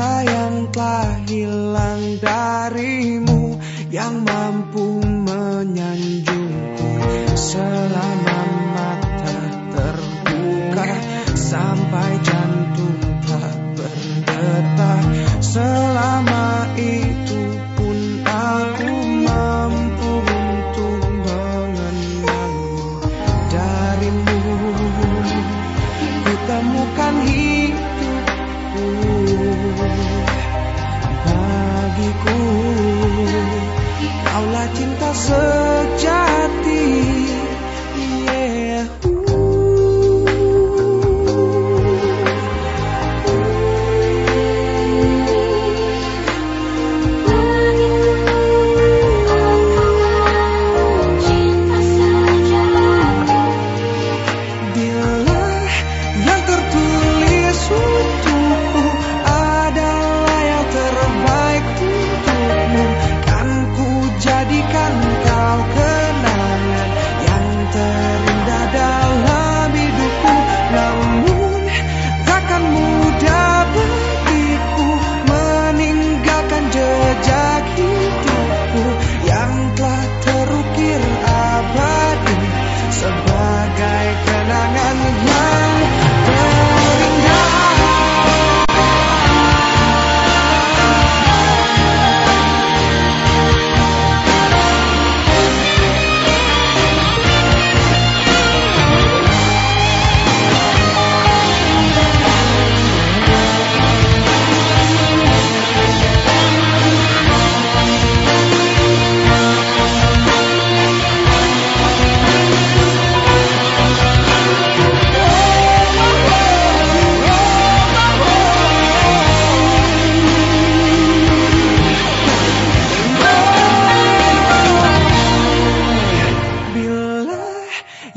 yang telah hilang darimu yang mampu menyanjungku selama mata terbuka. Sampai jantung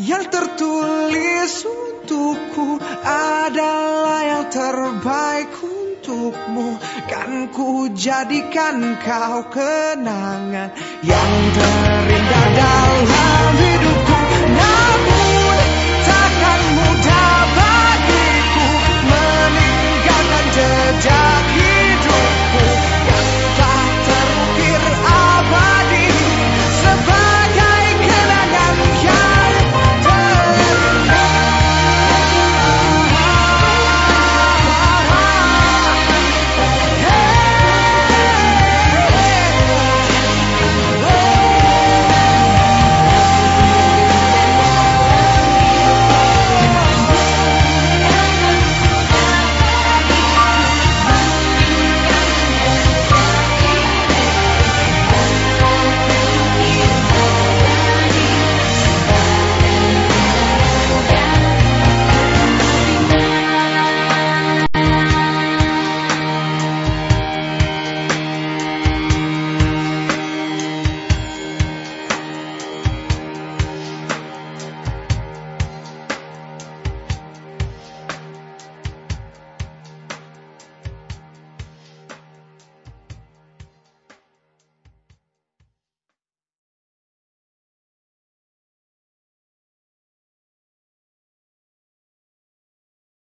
yang tertulis untukku adalah yang terbaik untukmu. Kan ku jadikan kau kenangan yang terindah dalam hidupku